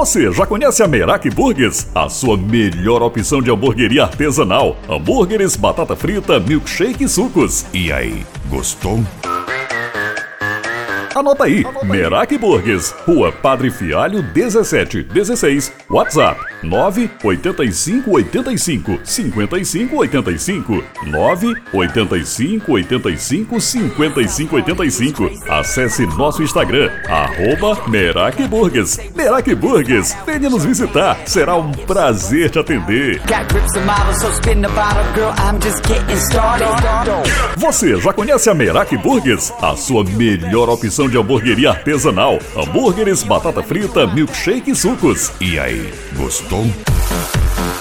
Você já conhece a Merak Burgers? A sua melhor opção de hamburgueria artesanal. Hambúrgueres, batata frita, milkshake e sucos. E aí, gostou? Anota aí, Merak Burgers, Rua Padre Fialho 17, 16, WhatsApp 985 85 55 85 985 85 55 85. Acesse nosso Instagram, arroba Merak Burgers. Merak Burgers, venha nos visitar, será um prazer te atender. Você já conhece a Merak Burgers? A sua melhor opção de hamburgueria artesanal. Hambúrgueres, batata frita, milkshake e sucos. E aí, gostou?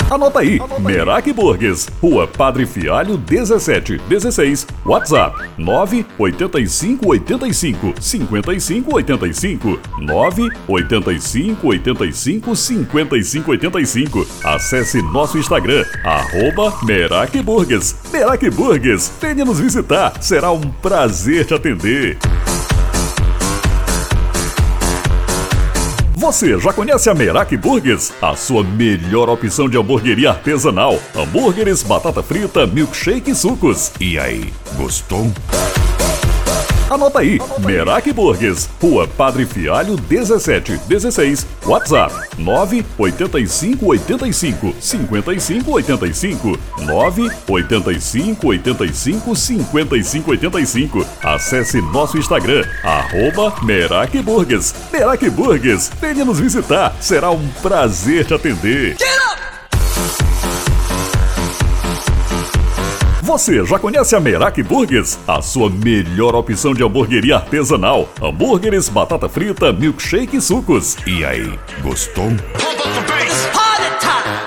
Anota aí, Merak Burgers, Rua Padre Fialho 17, 16, WhatsApp 985 85 55 85 985 85 55 85. Acesse nosso Instagram, arroba Merak Burgers. Merak Burgers, venha nos visitar, será um prazer te atender. Você já conhece a Merak Burgers? A sua melhor opção de hamburgueria artesanal. Hambúrgueres, batata frita, milkshake e sucos. E aí, gostou? Anota aí, Merak Burgers, Rua Padre Fialho 17, 16, WhatsApp 985 85 55 85 985 85 55 85. Acesse nosso Instagram, arroba Merak Burgers. Merak Burgers, venha nos visitar, será um prazer te atender. Você já conhece a Merak Burgers? A sua melhor opção de hamburgueria artesanal. Hambúrgueres, batata frita, milkshake e sucos. E aí, gostou?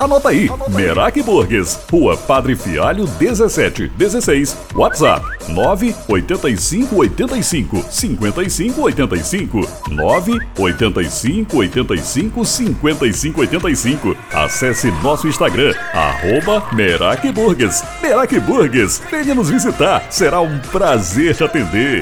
Anota aí, Merak Burgers, Rua Padre Fialho 17, 16, WhatsApp 985 85 55 85 985 85 55 85. Acesse nosso Instagram, arroba Merak Burgers. Merak Burgers, venha nos visitar, será um prazer te atender.